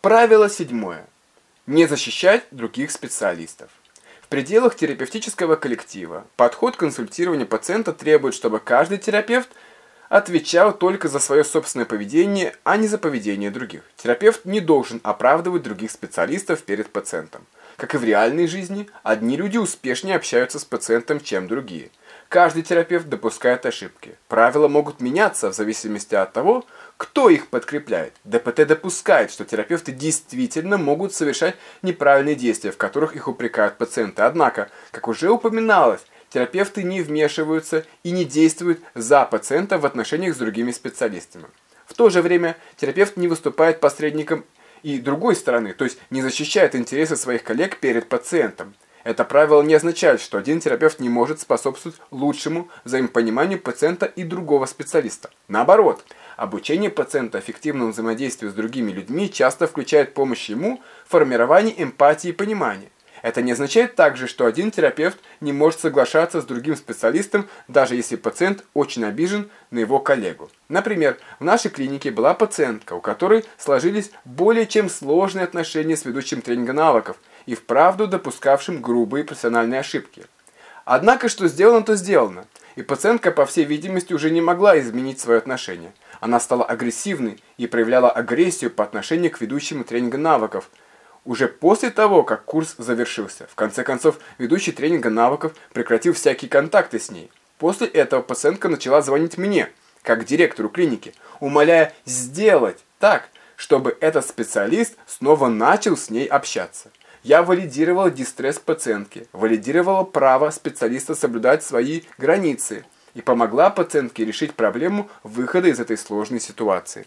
Правило седьмое. Не защищать других специалистов. В пределах терапевтического коллектива подход к консультированию пациента требует, чтобы каждый терапевт отвечал только за свое собственное поведение, а не за поведение других. Терапевт не должен оправдывать других специалистов перед пациентом. Как и в реальной жизни, одни люди успешнее общаются с пациентом, чем другие. Каждый терапевт допускает ошибки. Правила могут меняться в зависимости от того, кто их подкрепляет? ДПТ допускает, что терапевты действительно могут совершать неправильные действия, в которых их упрекают пациенты. Однако, как уже упоминалось, терапевты не вмешиваются и не действуют за пациента в отношениях с другими специалистами. В то же время терапевт не выступает посредником и другой стороны, то есть не защищает интересы своих коллег перед пациентом. Это правило не означает, что один терапевт не может способствовать лучшему взаимопониманию пациента и другого специалиста. Наоборот, обучение пациента эффективному взаимодействию с другими людьми часто включает помощь ему в формировании эмпатии и понимания. Это не означает также, что один терапевт не может соглашаться с другим специалистом, даже если пациент очень обижен на его коллегу. Например, в нашей клинике была пациентка, у которой сложились более чем сложные отношения с ведущим тренинга навыков и вправду допускавшим грубые профессиональные ошибки. Однако, что сделано, то сделано. И пациентка, по всей видимости, уже не могла изменить свое отношение. Она стала агрессивной и проявляла агрессию по отношению к ведущему тренинга навыков, уже после того, как курс завершился. В конце концов, ведущий тренинга навыков прекратил всякие контакты с ней. После этого пациентка начала звонить мне, как директору клиники, умоляя сделать так, чтобы этот специалист снова начал с ней общаться. Я валидировал дистресс пациентки, валидировала право специалиста соблюдать свои границы и помогла пациентке решить проблему выхода из этой сложной ситуации.